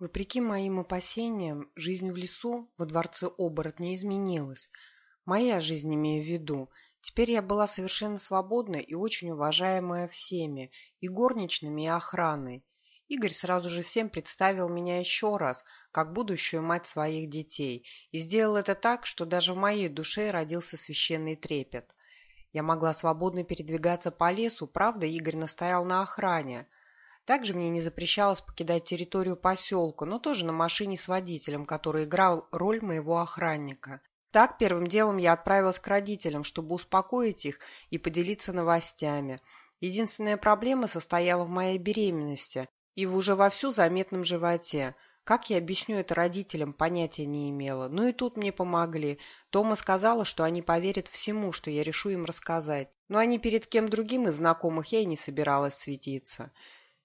Вопреки моим опасениям, жизнь в лесу во дворце оборотня изменилась. Моя жизнь имею в виду. Теперь я была совершенно свободна и очень уважаемая всеми, и горничными, и охраной. Игорь сразу же всем представил меня еще раз, как будущую мать своих детей, и сделал это так, что даже в моей душе родился священный трепет. Я могла свободно передвигаться по лесу, правда, Игорь настоял на охране. Также мне не запрещалось покидать территорию поселка, но тоже на машине с водителем, который играл роль моего охранника. Так первым делом я отправилась к родителям, чтобы успокоить их и поделиться новостями. Единственная проблема состояла в моей беременности и в уже вовсю заметном животе. Как я объясню это родителям, понятия не имела. Ну и тут мне помогли. Тома сказала, что они поверят всему, что я решу им рассказать. Но они перед кем другим из знакомых я и не собиралась светиться.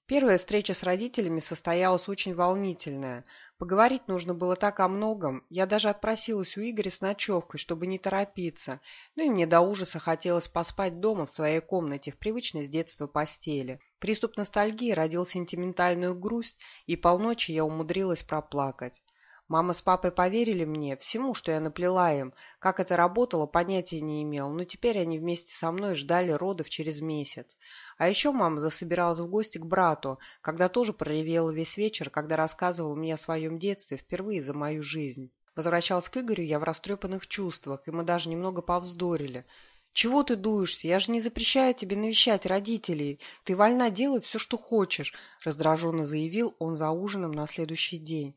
Первая встреча с родителями состоялась очень волнительная. Поговорить нужно было так о многом. Я даже отпросилась у Игоря с ночевкой, чтобы не торопиться. Ну и мне до ужаса хотелось поспать дома в своей комнате, в привычной с детства постели. Приступ ностальгии родил сентиментальную грусть, и полночи я умудрилась проплакать. Мама с папой поверили мне, всему, что я наплела им. Как это работало, понятия не имел, но теперь они вместе со мной ждали родов через месяц. А еще мама засобиралась в гости к брату, когда тоже проревела весь вечер, когда рассказывал мне о своем детстве впервые за мою жизнь. Возвращалась к Игорю я в растрепанных чувствах, и мы даже немного повздорили. «Чего ты дуешься? Я же не запрещаю тебе навещать родителей. Ты вольна делать все, что хочешь», — раздраженно заявил он за ужином на следующий день.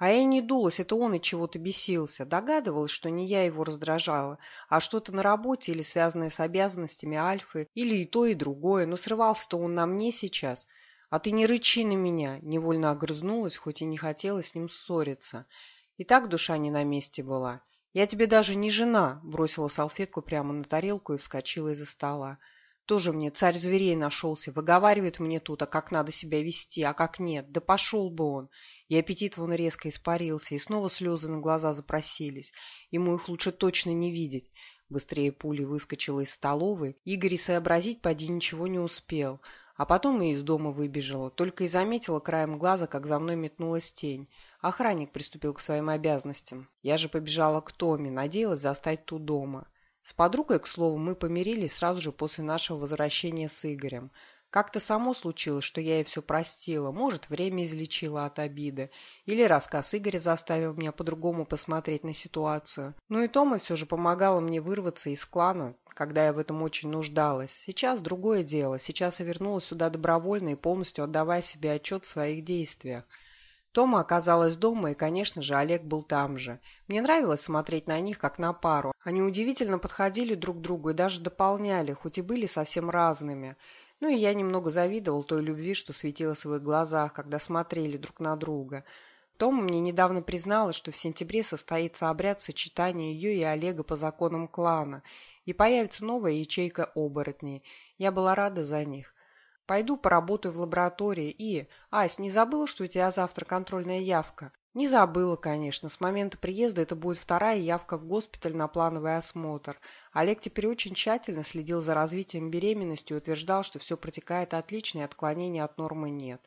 А я не дулась, это он и чего-то бесился. Догадывалась, что не я его раздражала, а что-то на работе или связанное с обязанностями Альфы, или и то, и другое. Но срывался-то он на мне сейчас. А ты не рычи на меня, невольно огрызнулась, хоть и не хотела с ним ссориться. И так душа не на месте была. Я тебе даже не жена, бросила салфетку прямо на тарелку и вскочила из-за стола. Тоже мне царь зверей нашелся, выговаривает мне тут, а как надо себя вести, а как нет. Да пошел бы он. И аппетит вон резко испарился, и снова слезы на глаза запросились. Ему их лучше точно не видеть. Быстрее пули выскочила из столовой. Игорь сообразить поди ничего не успел. А потом и из дома выбежала. Только и заметила краем глаза, как за мной метнулась тень. Охранник приступил к своим обязанностям. Я же побежала к Томе, надеялась застать ту дома. С подругой, к слову, мы помирились сразу же после нашего возвращения с Игорем. Как-то само случилось, что я ей все простила. Может, время излечило от обиды. Или рассказ Игоря заставил меня по-другому посмотреть на ситуацию. Ну и Тома все же помогала мне вырваться из клана, когда я в этом очень нуждалась. Сейчас другое дело. Сейчас я вернулась сюда добровольно и полностью отдавая себе отчет в своих действиях. Тома оказалась дома, и, конечно же, Олег был там же. Мне нравилось смотреть на них, как на пару. Они удивительно подходили друг к другу и даже дополняли, хоть и были совсем разными – ну и я немного завидовал той любви, что светилась в их глазах, когда смотрели друг на друга. Тома мне недавно призналась, что в сентябре состоится обряд сочетания ее и Олега по законам клана, и появится новая ячейка оборотней. Я была рада за них. Пойду поработаю в лаборатории и... Ась, не забыла, что у тебя завтра контрольная явка? Не забыла, конечно. С момента приезда это будет вторая явка в госпиталь на плановый осмотр. Олег теперь очень тщательно следил за развитием беременности и утверждал, что все протекает отлично и отклонений от нормы нет.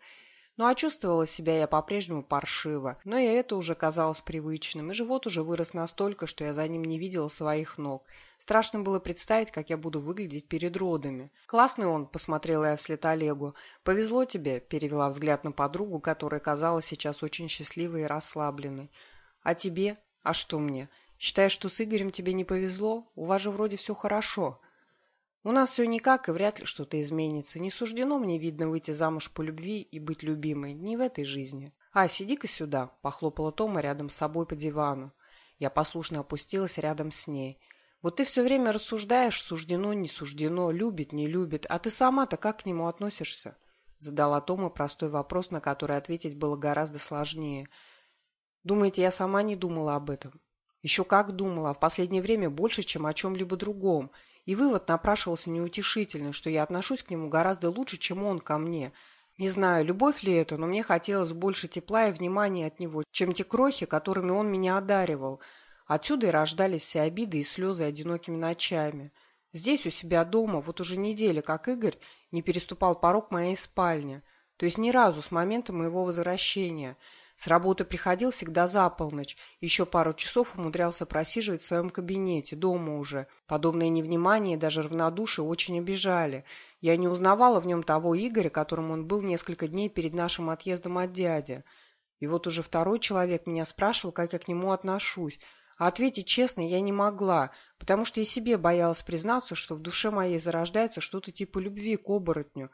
Ну а чувствовала себя я по-прежнему паршиво, но и это уже казалось привычным, и живот уже вырос настолько, что я за ним не видела своих ног. Страшно было представить, как я буду выглядеть перед родами. «Классный он», — посмотрела я вслед Олегу. «Повезло тебе», — перевела взгляд на подругу, которая казалась сейчас очень счастливой и расслабленной. «А тебе? А что мне? Считаешь, что с Игорем тебе не повезло? У вас же вроде все хорошо». У нас все никак, и вряд ли что-то изменится. Не суждено мне, видно, выйти замуж по любви и быть любимой. Не в этой жизни. А, сиди-ка сюда, похлопала Тома рядом с собой по дивану. Я послушно опустилась рядом с ней. Вот ты все время рассуждаешь, суждено, не суждено, любит, не любит, а ты сама-то как к нему относишься? Задала Тома простой вопрос, на который ответить было гораздо сложнее. Думаете, я сама не думала об этом? Еще как думала, а в последнее время больше, чем о чем-либо другом – и вывод напрашивался неутешительный, что я отношусь к нему гораздо лучше, чем он ко мне. Не знаю, любовь ли это, но мне хотелось больше тепла и внимания от него, чем те крохи, которыми он меня одаривал. Отсюда и рождались все обиды и слезы одинокими ночами. Здесь, у себя дома, вот уже неделя, как Игорь не переступал порог моей спальни. То есть ни разу с момента моего возвращения – С работы приходил всегда за полночь, еще пару часов умудрялся просиживать в своем кабинете, дома уже. Подобное невнимание и даже равнодушие очень обижали. Я не узнавала в нем того Игоря, которым он был несколько дней перед нашим отъездом от дяди. И вот уже второй человек меня спрашивал, как я к нему отношусь. А ответить честно я не могла, потому что и себе боялась признаться, что в душе моей зарождается что-то типа любви к оборотню.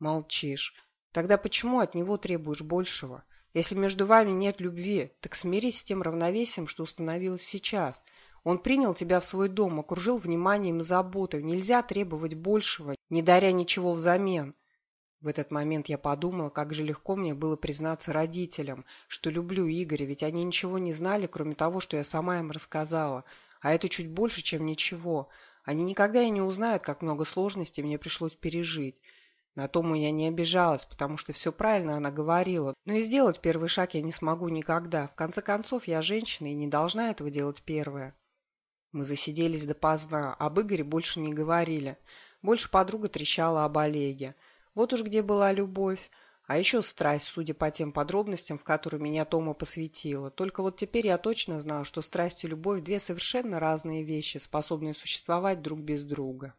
Молчишь. Тогда почему от него требуешь большего? Если между вами нет любви, так смирись с тем равновесием, что установилось сейчас. Он принял тебя в свой дом, окружил вниманием и заботой. Нельзя требовать большего, не даря ничего взамен. В этот момент я подумала, как же легко мне было признаться родителям, что люблю Игоря, ведь они ничего не знали, кроме того, что я сама им рассказала. А это чуть больше, чем ничего. Они никогда и не узнают, как много сложностей мне пришлось пережить. На Тому я не обижалась, потому что все правильно она говорила. Но и сделать первый шаг я не смогу никогда. В конце концов, я женщина и не должна этого делать первая. Мы засиделись допоздна, об Игоре больше не говорили. Больше подруга трещала об Олеге. Вот уж где была любовь. А еще страсть, судя по тем подробностям, в которые меня Тома посвятила. Только вот теперь я точно знала, что страсть и любовь – две совершенно разные вещи, способные существовать друг без друга.